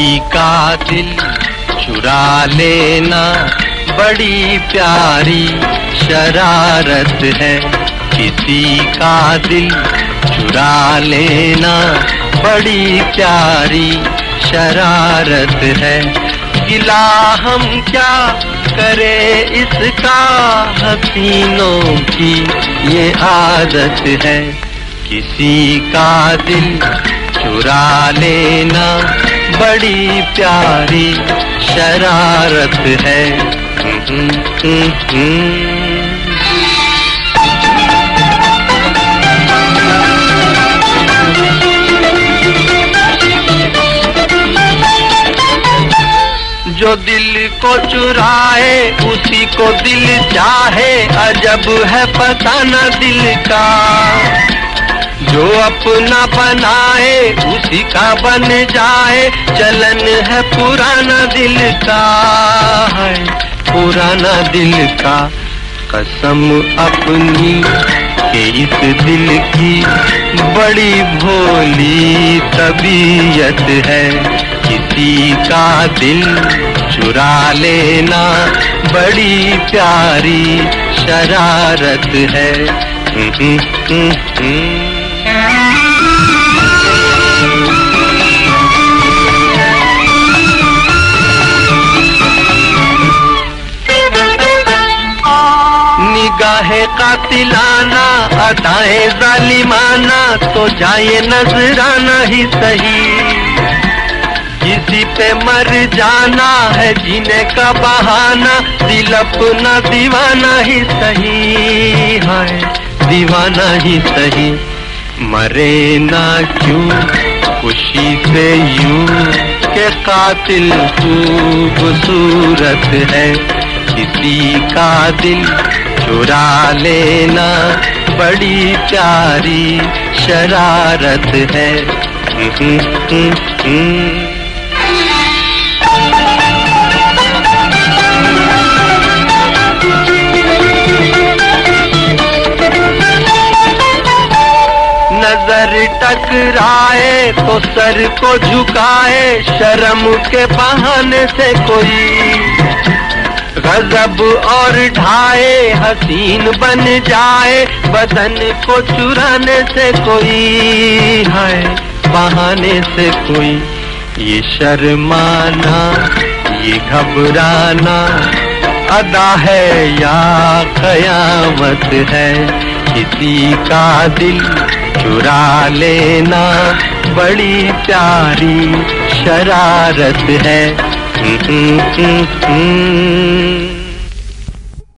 किसी का दिल चुरा लेना। बड़ी प्यारी शरारत है। किसी का दिल चुरा लेना। बड़ी प्यारी शरारत है। गिला हम क्या करे इसका? हसीनों की ये आदत है। किसी का दिल चुरा लेना। बड़ी प्यारी शरारत है। जो दिल को चुराए, उसी को दिल चाहे। अजब है पता न दिल का। जो अपना बनाए उसी का बन जाए। चलन है पुराना दिल का है पुराना दिल का कसम अपनी के इस दिल की। बड़ी भोली तबीयत है किसी का दिल चुरा लेना। बड़ी प्यारी शरारत है। हम्म, हम्म, हम्म, निगाहे कातिलाना, अदाए जालिमाना तो जाए नजराना ही सही। किसी पे मर जाना है जीने का बहाना, दिल अपना दीवाना ही सही है, दीवाना ही सही। मरे ना क्यों? खुशी से यूँ के कातिल खूबसूरत है। किसी का दिल चुरा लेना बड़ी प्यारी शरारत है। टकराए तो सर को झुकाए शर्म के बहाने से कोई गजब और ढाए, हसीन बन जाए, बदन को चुराने से कोई है, बहाने से कोई। ये शर्माना, ये घबराना, अदा है या कयामत है, किसी का दिल चुरा लेना बड़ी प्यारी शरारत है। हम्म, हम्म, हम्म,